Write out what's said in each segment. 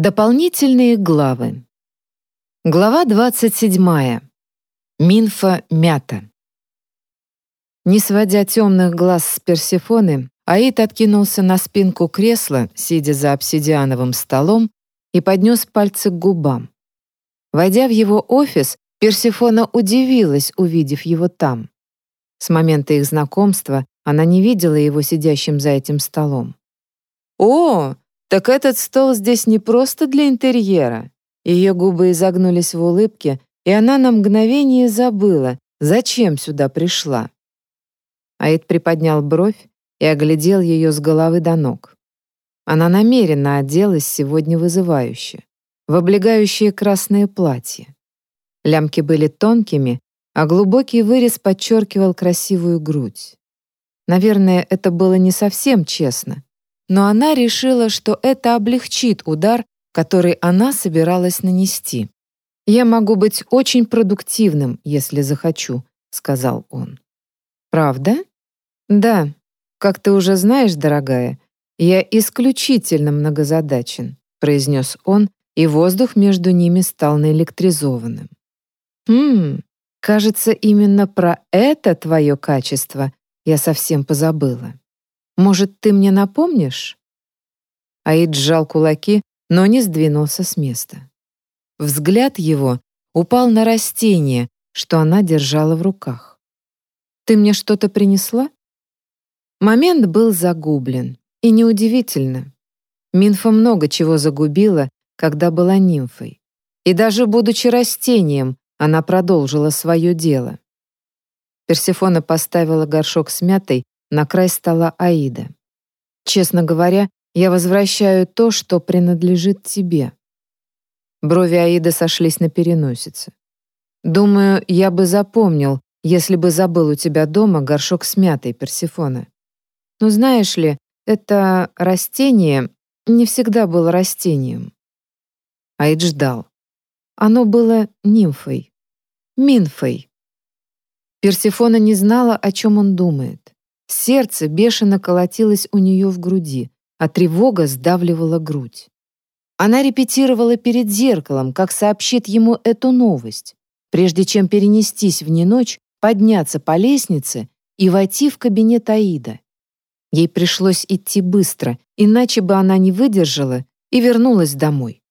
Дополнительные главы. Глава 27. Минфа мята. Не сводя темных глаз с Персефоны, Аид откинулся на спинку кресла, сидя за обсидиановым столом, и поднес пальцы к губам. Войдя в его офис, Персефона удивилась, увидев его там. С момента их знакомства она не видела его сидящим за этим столом. «О, так этот стол здесь не просто для интерьера. Ее губы изогнулись в улыбке, и она на мгновение забыла, зачем сюда пришла. Аид приподнял бровь и оглядел ее с головы до ног. Она намеренно оделась сегодня вызывающе, в облегающее красное платье. Лямки были тонкими, а глубокий вырез подчеркивал красивую грудь. Наверное, это было не совсем честно, но она решила, что это облегчит удар, который она собиралась нанести. «Я могу быть очень продуктивным, если захочу», — сказал он. «Правда?» «Да. Как ты уже знаешь, дорогая, я исключительно многозадачен», — произнес он, и воздух между ними стал наэлектризованным. «Хм, кажется, именно про это твое качество я совсем позабыла». Может, ты мне напомнишь?» Аид сжал кулаки, но не сдвинулся с места. Взгляд его упал на растение, что она держала в руках. «Ты мне что-то принесла?» Момент был загублен, и неудивительно. Минфа много чего загубила, когда была нимфой. И даже будучи растением, она продолжила свое дело. Персефона поставила горшок с мятой на край стола Аида. «Честно говоря, я возвращаю то, что принадлежит тебе». Брови Аида сошлись на переносице. «Думаю, я бы запомнил, если бы забыл у тебя дома горшок с мятой Персифона. Но знаешь ли, это растение не всегда было растением». Аид ждал. Оно было нимфой, минфой. Персифона не знала, о чем он думает. Сердце бешено колотилось у нее в груди, а тревога сдавливала грудь. Она репетировала перед зеркалом, как сообщит ему эту новость, прежде чем перенестись в неночь, подняться по лестнице и войти в кабинет Аида. Ей пришлось идти быстро, иначе бы она не выдержала и вернулась домой.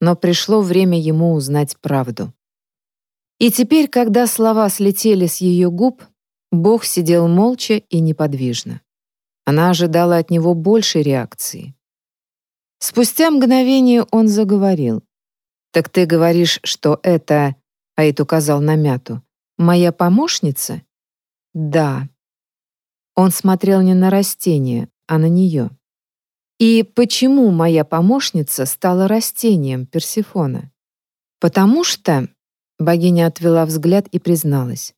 Но пришло время ему узнать правду. И теперь, когда слова слетели с ее губ, Бог сидел молча и неподвижно. Она ожидала от него большей реакции. Спустя мгновение он заговорил. «Так ты говоришь, что это...» — Аид указал на мяту. «Моя помощница?» «Да». Он смотрел не на растение, а на нее. «И почему моя помощница стала растением Персифона?» «Потому что...» — богиня отвела взгляд и призналась.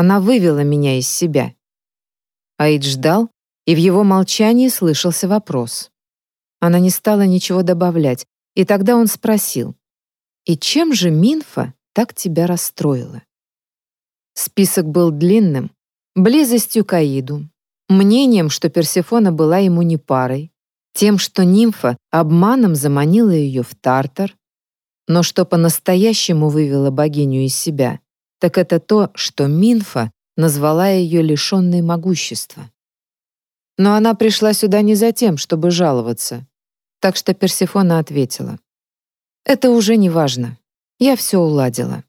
Она вывела меня из себя. Аид ждал, и в его молчании слышался вопрос. Она не стала ничего добавлять, и тогда он спросил, «И чем же Минфа так тебя расстроила?» Список был длинным, близостью к Аиду, мнением, что Персефона была ему не парой, тем, что нимфа обманом заманила ее в Тартар, но что по-настоящему вывело богиню из себя, так это то, что Минфа назвала ее лишенной могущества. Но она пришла сюда не за тем, чтобы жаловаться. Так что Персефона ответила. «Это уже не важно. Я все уладила».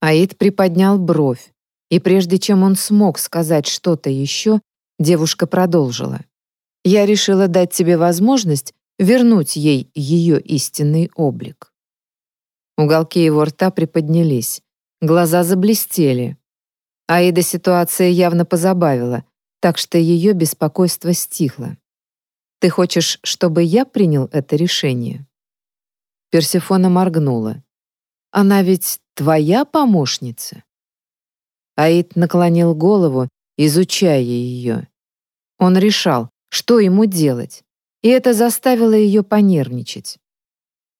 Аид приподнял бровь, и прежде чем он смог сказать что-то еще, девушка продолжила. «Я решила дать тебе возможность вернуть ей ее истинный облик». Уголки его рта приподнялись, Глаза заблестели. Аида ситуация явно позабавила, так что ее беспокойство стихло. «Ты хочешь, чтобы я принял это решение?» Персефона моргнула. «Она ведь твоя помощница?» Аид наклонил голову, изучая ее. Он решал, что ему делать, и это заставило ее понервничать.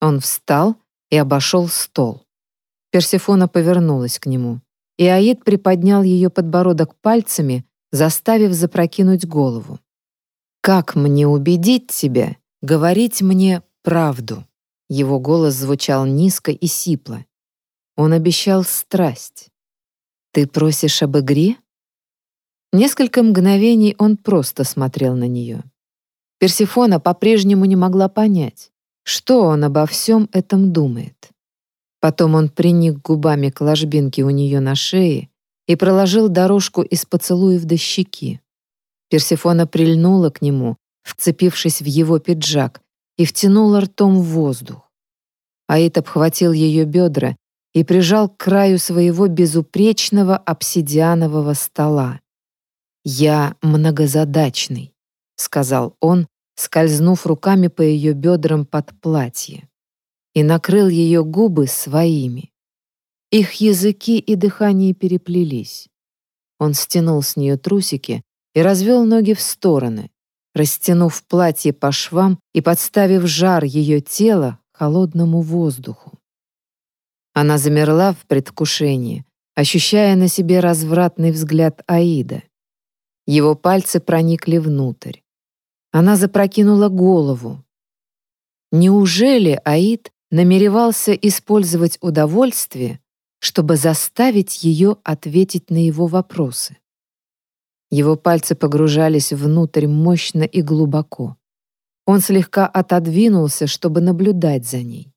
Он встал и обошел стол. Персефона повернулась к нему, и Аид приподнял ее подбородок пальцами, заставив запрокинуть голову. «Как мне убедить тебя говорить мне правду?» Его голос звучал низко и сипло. Он обещал страсть. «Ты просишь об игре?» Несколько мгновений он просто смотрел на нее. Персифона по-прежнему не могла понять, что он обо всем этом думает. Потом он приник губами к ложбинке у нее на шее и проложил дорожку из поцелуев до щеки. Персифона прильнула к нему, вцепившись в его пиджак, и втянула ртом в воздух. Аид обхватил ее бедра и прижал к краю своего безупречного обсидианового стола. «Я многозадачный», — сказал он, скользнув руками по ее бедрам под платье, и накрыл ее губы своими. Их языки и дыхание переплелись. Он стянул с нее трусики и развел ноги в стороны, растянув платье по швам и подставив жар ее тела холодному воздуху. Она замерла в предвкушении, ощущая на себе развратный взгляд Аида. Его пальцы проникли внутрь. Она запрокинула голову. Неужели Аид намеревался использовать удовольствие, чтобы заставить ее ответить на его вопросы? Его пальцы погружались внутрь мощно и глубоко. Он слегка отодвинулся, чтобы наблюдать за ней.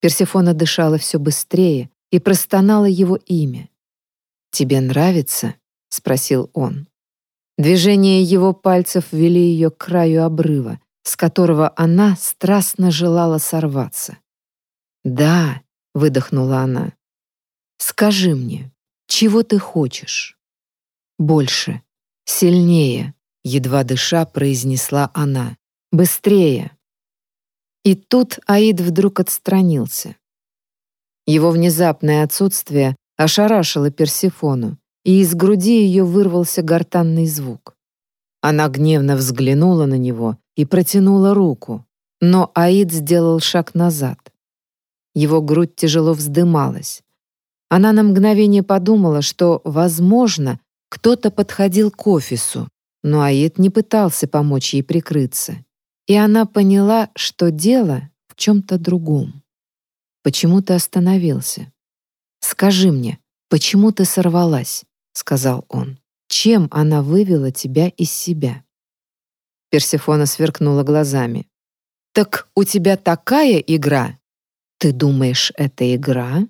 Персефона дышала все быстрее и простонала его имя. «Тебе нравится?» — спросил он. Движения его пальцев вели ее к краю обрыва, с которого она страстно желала сорваться. «Да», — выдохнула она, — «скажи мне, чего ты хочешь?» «Больше, сильнее», — едва дыша произнесла она. «Быстрее!» И тут Аид вдруг отстранился. Его внезапное отсутствие ошарашило Персифону, и из груди ее вырвался гортанный звук. Она гневно взглянула на него и протянула руку, но Аид сделал шаг назад. Его грудь тяжело вздымалась. Она на мгновение подумала, что, возможно, кто-то подходил к офису, но Аид не пытался помочь ей прикрыться. И она поняла, что дело в чем-то другом. Почему ты остановился? Скажи мне, почему ты сорвалась? — сказал он. «Чем она вывела тебя из себя?» Персефона сверкнула глазами. «Так у тебя такая игра? Ты думаешь, это игра?»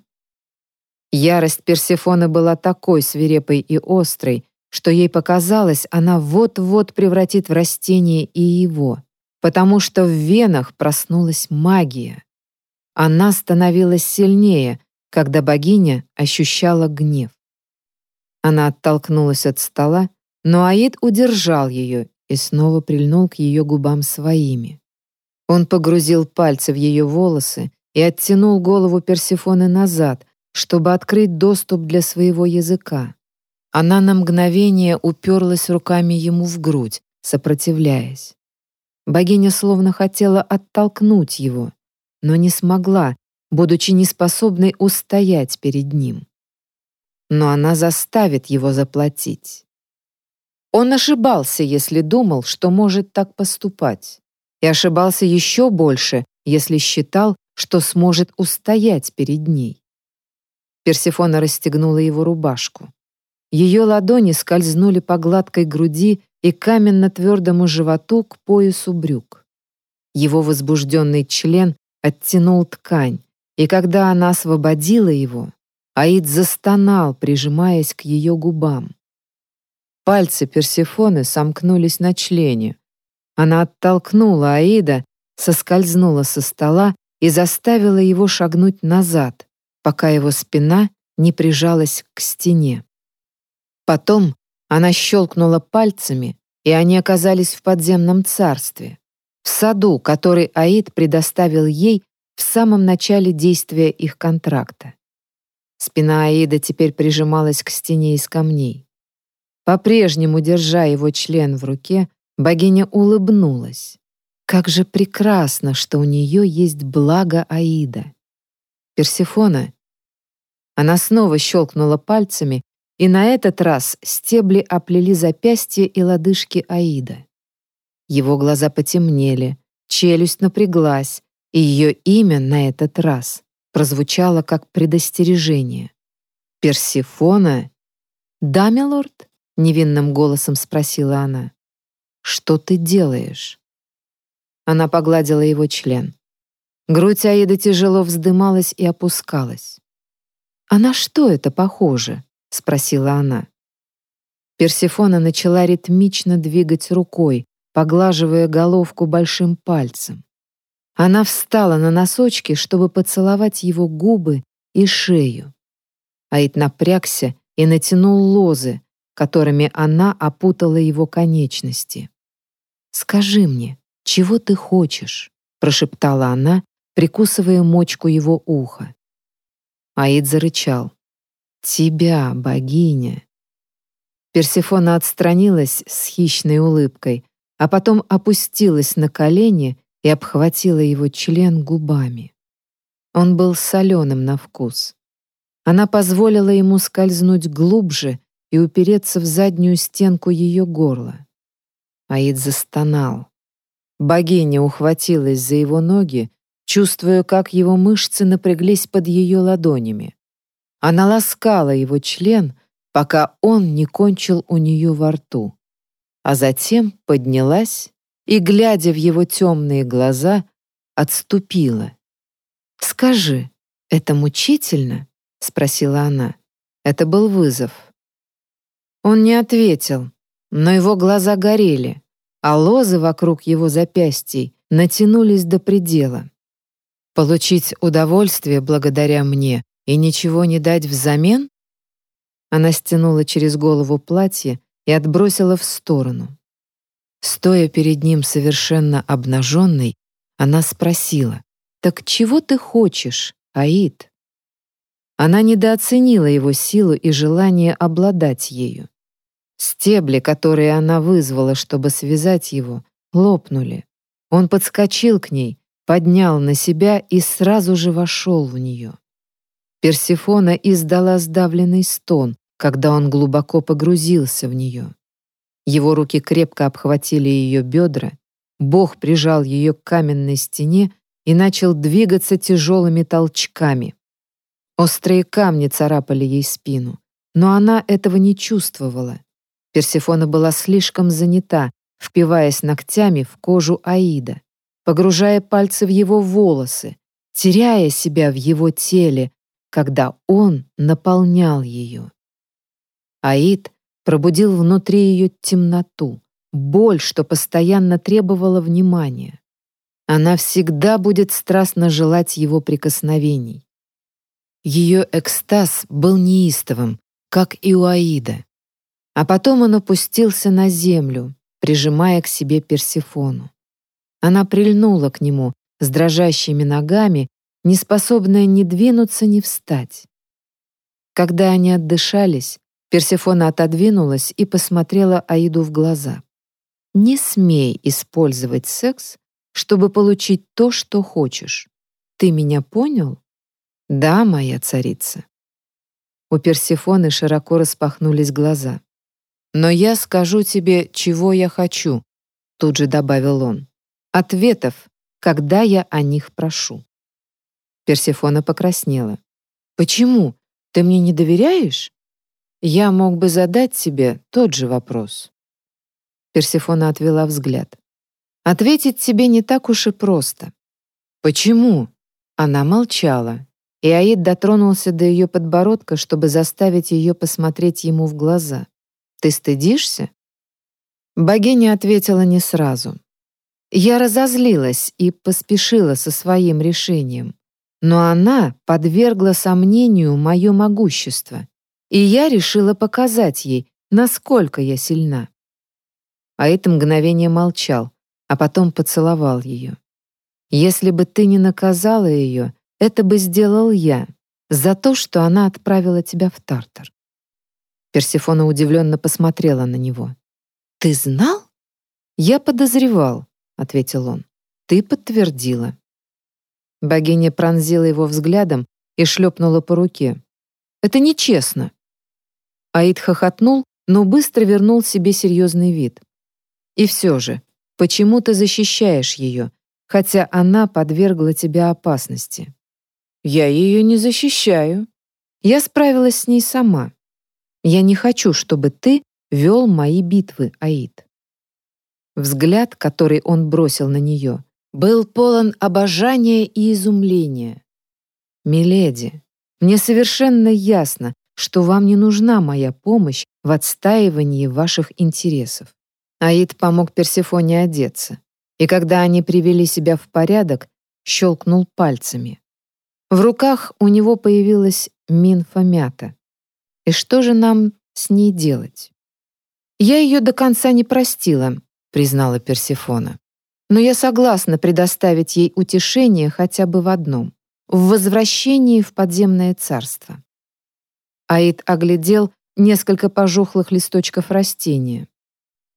Ярость Персефоны была такой свирепой и острой, что ей показалось, она вот-вот превратит в растение и его, потому что в венах проснулась магия. Она становилась сильнее, когда богиня ощущала гнев. Она оттолкнулась от стола, но Аид удержал ее и снова прильнул к ее губам своими. Он погрузил пальцы в ее волосы и оттянул голову Персефоны назад, чтобы открыть доступ для своего языка. Она на мгновение уперлась руками ему в грудь, сопротивляясь. Богиня словно хотела оттолкнуть его, но не смогла, будучи неспособной устоять перед ним но она заставит его заплатить. Он ошибался, если думал, что может так поступать, и ошибался еще больше, если считал, что сможет устоять перед ней. Персефона расстегнула его рубашку. Ее ладони скользнули по гладкой груди и каменно-твердому животу к поясу брюк. Его возбужденный член оттянул ткань, и когда она освободила его, Аид застонал, прижимаясь к ее губам. Пальцы Персефоны сомкнулись на члене. Она оттолкнула Аида, соскользнула со стола и заставила его шагнуть назад, пока его спина не прижалась к стене. Потом она щелкнула пальцами, и они оказались в подземном царстве, в саду, который Аид предоставил ей в самом начале действия их контракта. Спина Аида теперь прижималась к стене из камней. По-прежнему, держа его член в руке, богиня улыбнулась. Как же прекрасно, что у нее есть благо Аида. Персефона. Она снова щелкнула пальцами, и на этот раз стебли оплели запястья и лодыжки Аида. Его глаза потемнели, челюсть напряглась, и ее имя на этот раз прозвучало как предостережение. «Персифона?» «Да, милорд?» — невинным голосом спросила она. «Что ты делаешь?» Она погладила его член. Грудь Аиды тяжело вздымалась и опускалась. «А на что это похоже?» — спросила она. Персифона начала ритмично двигать рукой, поглаживая головку большим пальцем. Она встала на носочки, чтобы поцеловать его губы и шею. Аид напрягся и натянул лозы, которыми она опутала его конечности. «Скажи мне, чего ты хочешь?» — прошептала она, прикусывая мочку его уха. Аид зарычал. «Тебя, богиня!» Персефона отстранилась с хищной улыбкой, а потом опустилась на колени и обхватила его член губами. Он был соленым на вкус. Она позволила ему скользнуть глубже и упереться в заднюю стенку ее горла. Аид застонал. Богиня ухватилась за его ноги, чувствуя, как его мышцы напряглись под ее ладонями. Она ласкала его член, пока он не кончил у нее во рту, а затем поднялась и, глядя в его темные глаза, отступила. «Скажи, это мучительно?» — спросила она. Это был вызов. Он не ответил, но его глаза горели, а лозы вокруг его запястий натянулись до предела. Получить удовольствие благодаря мне и ничего не дать взамен? Она стянула через голову платье и отбросила в сторону. Стоя перед ним совершенно обнаженной, она спросила, «Так чего ты хочешь, Аид?» Она недооценила его силу и желание обладать ею. Стебли, которые она вызвала, чтобы связать его, лопнули. Он подскочил к ней, поднял на себя и сразу же вошел в нее. Персифона издала сдавленный стон, когда он глубоко погрузился в нее. Его руки крепко обхватили ее бедра, Бог прижал ее к каменной стене и начал двигаться тяжелыми толчками. Острые камни царапали ей спину, но она этого не чувствовала. Персефона была слишком занята, впиваясь ногтями в кожу Аида, погружая пальцы в его волосы, теряя себя в его теле, когда он наполнял ее. Аид пробудил внутри ее темноту, боль, что постоянно требовала внимания. Она всегда будет страстно желать его прикосновений. Ее экстаз был неистовым, как и у Аида. А потом он опустился на землю, прижимая к себе Персифону. Она прильнула к нему с дрожащими ногами, не способная ни двинуться, ни встать. Когда они отдышались, Персефона отодвинулась и посмотрела Аиду в глаза. «Не смей использовать секс, чтобы получить то, что хочешь. Ты меня понял?» «Да, моя царица». У Персефоны широко распахнулись глаза. «Но я скажу тебе, чего я хочу», — тут же добавил он. «Ответов, когда я о них прошу». Персефона покраснела. «Почему? Ты мне не доверяешь?» Я мог бы задать тебе тот же вопрос. Персефона отвела взгляд. Ответить тебе не так уж и просто. Почему? Она молчала, и Аид дотронулся до ее подбородка, чтобы заставить ее посмотреть ему в глаза. Ты стыдишься? Богиня ответила не сразу. Я разозлилась и поспешила со своим решением, но она подвергла сомнению мое могущество и я решила показать ей, насколько я сильна. А это мгновение молчал, а потом поцеловал ее. Если бы ты не наказала ее, это бы сделал я, за то, что она отправила тебя в Тартар. Персефона удивленно посмотрела на него. «Ты знал?» «Я подозревал», — ответил он. «Ты подтвердила». Богиня пронзила его взглядом и шлепнула по руке. «Это нечестно. Аид хохотнул, но быстро вернул себе серьезный вид. «И все же, почему ты защищаешь ее? хотя она подвергла тебя опасности. Я ее не защищаю. Я справилась с ней сама. Я не хочу, чтобы ты вел мои битвы, Аид. Взгляд, который он бросил на нее, был полон обожания и изумления. «Миледи, мне совершенно ясно, что вам не нужна моя помощь в отстаивании ваших интересов». Аид помог Персефоне одеться, и когда они привели себя в порядок, щелкнул пальцами. В руках у него появилась минфа-мята. И что же нам с ней делать? Я ее до конца не простила, признала Персефона. Но я согласна предоставить ей утешение хотя бы в одном — в возвращении в подземное царство. Аид оглядел несколько пожухлых листочков растения.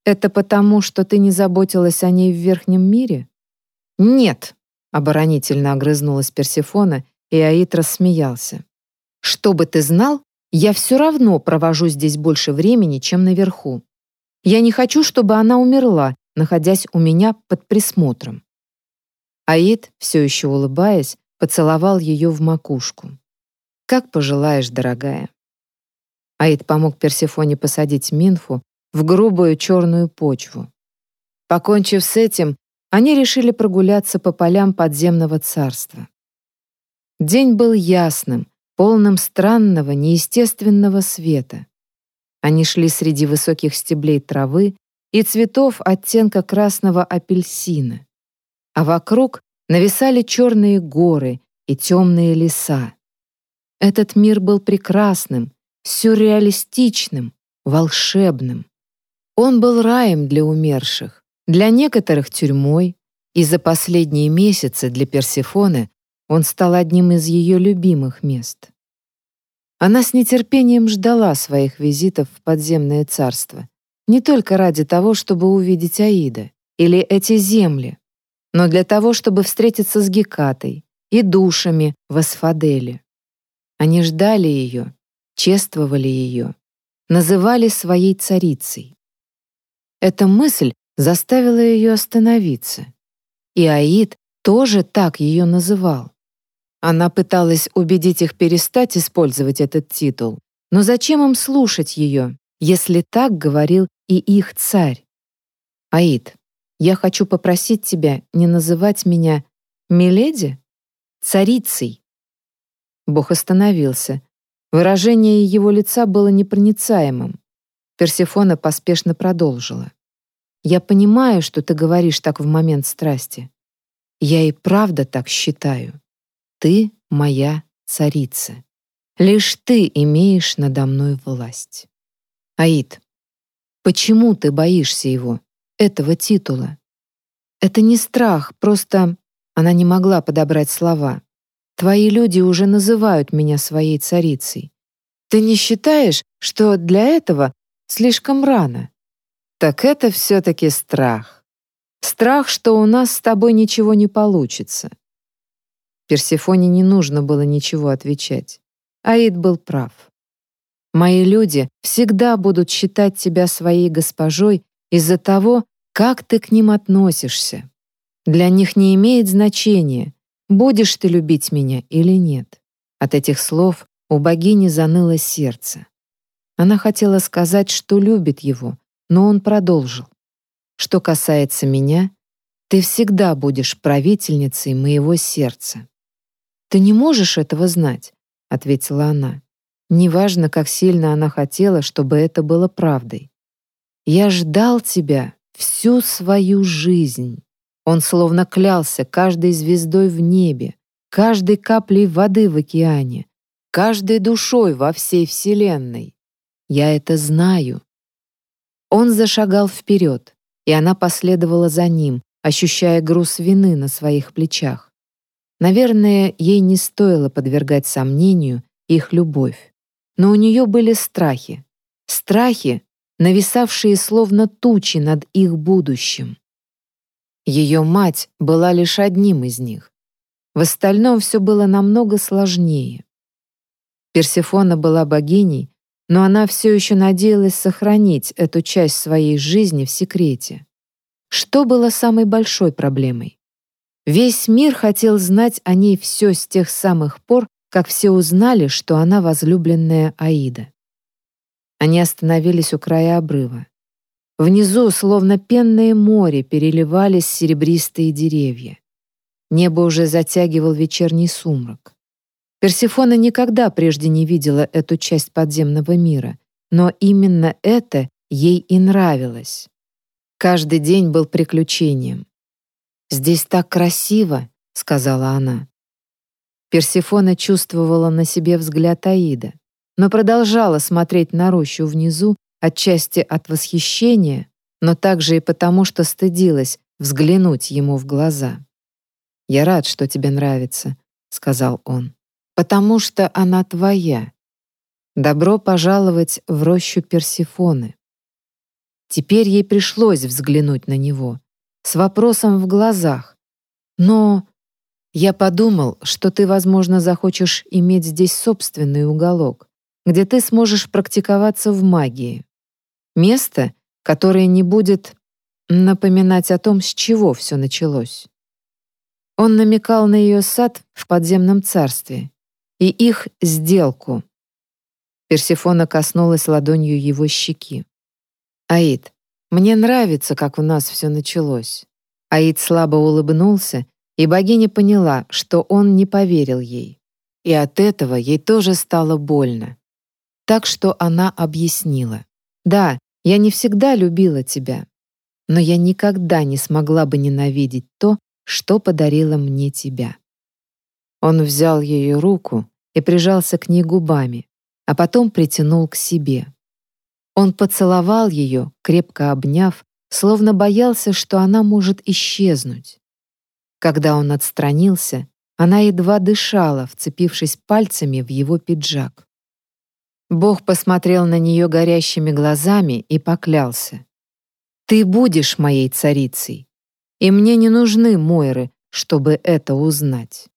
«Это потому, что ты не заботилась о ней в верхнем мире?» «Нет», — оборонительно огрызнулась Персефона, и Аид рассмеялся. «Чтобы ты знал, я все равно провожу здесь больше времени, чем наверху. Я не хочу, чтобы она умерла, находясь у меня под присмотром. Аид, все еще улыбаясь, поцеловал ее в макушку. «Как пожелаешь, дорогая». Аид помог Персефоне посадить Минфу в грубую черную почву. Покончив с этим, они решили прогуляться по полям подземного царства. День был ясным, полным странного, неестественного света. Они шли среди высоких стеблей травы и цветов оттенка красного апельсина. А вокруг нависали черные горы и темные леса. Этот мир был прекрасным, сюрреалистичным, волшебным. Он был раем для умерших, для некоторых тюрьмой, и за последние месяцы для Персефоны он стал одним из ее любимых мест. Она с нетерпением ждала своих визитов в подземное царство, не только ради того, чтобы увидеть Аида или эти земли, но для того, чтобы встретиться с Гекатой и душами в Асфаделе. Они ждали ее, чествовали ее, называли своей царицей. Эта мысль заставила ее остановиться. И Аид тоже так ее называл. Она пыталась убедить их перестать использовать этот титул. Но зачем им слушать ее, если так говорил и их царь? Аид, я хочу попросить тебя не называть меня Миледи, царицей. Бог остановился. Выражение его лица было непроницаемым. Персефона поспешно продолжила. «Я понимаю, что ты говоришь так в момент страсти. Я и правда так считаю. Ты моя царица. Лишь ты имеешь надо мной власть. Аид, почему ты боишься его, этого титула? Это не страх, просто она не могла подобрать слова. Твои люди уже называют меня своей царицей. Ты не считаешь, что для этого слишком рано? Так это все-таки страх. Страх, что у нас с тобой ничего не получится. Персефоне не нужно было ничего отвечать. Аид был прав. Мои люди всегда будут считать тебя своей госпожой из-за того, как ты к ним относишься. Для них не имеет значения, будешь ты любить меня или нет. От этих слов у богини заныло сердце. Она хотела сказать, что любит его, но он продолжил. Что касается меня, ты всегда будешь правительницей моего сердца. «Ты не можешь этого знать», — ответила она. Неважно, как сильно она хотела, чтобы это было правдой. «Я ждал тебя всю свою жизнь». Он словно клялся каждой звездой в небе, каждой каплей воды в океане, каждой душой во всей Вселенной. Я это знаю. Он зашагал вперед, и она последовала за ним, ощущая груз вины на своих плечах. Наверное, ей не стоило подвергать сомнению их любовь. Но у нее были страхи. Страхи, нависавшие словно тучи над их будущим. Ее мать была лишь одним из них. В остальном все было намного сложнее. Персефона была богиней, но она все еще надеялась сохранить эту часть своей жизни в секрете. Что было самой большой проблемой? Весь мир хотел знать о ней все с тех самых пор, как все узнали, что она возлюбленная Аида. Они остановились у края обрыва. Внизу, словно пенное море, переливались серебристые деревья. Небо уже затягивал вечерний сумрак. Персифона никогда прежде не видела эту часть подземного мира, но именно это ей и нравилось. Каждый день был приключением. «Здесь так красиво», — сказала она. Персифона чувствовала на себе взгляд Аида, но продолжала смотреть на рощу внизу, отчасти от восхищения, но также и потому, что стыдилась взглянуть ему в глаза. «Я рад, что тебе нравится», — сказал он потому что она твоя. Добро пожаловать в рощу Персифоны. Теперь ей пришлось взглянуть на него, с вопросом в глазах. Но я подумал, что ты, возможно, захочешь иметь здесь собственный уголок, где ты сможешь практиковаться в магии. Место, которое не будет напоминать о том, с чего все началось. Он намекал на ее сад в подземном царстве, и их сделку. Персифона коснулась ладонью его щеки. «Аид, мне нравится, как у нас все началось». Аид слабо улыбнулся, и богиня поняла, что он не поверил ей. И от этого ей тоже стало больно. Так что она объяснила. «Да, я не всегда любила тебя, но я никогда не смогла бы ненавидеть то, что подарила мне тебя». Он взял ее руку и прижался к ней губами, а потом притянул к себе. Он поцеловал ее, крепко обняв, словно боялся, что она может исчезнуть. Когда он отстранился, она едва дышала, вцепившись пальцами в его пиджак. Бог посмотрел на нее горящими глазами и поклялся. «Ты будешь моей царицей, и мне не нужны Мойры, чтобы это узнать».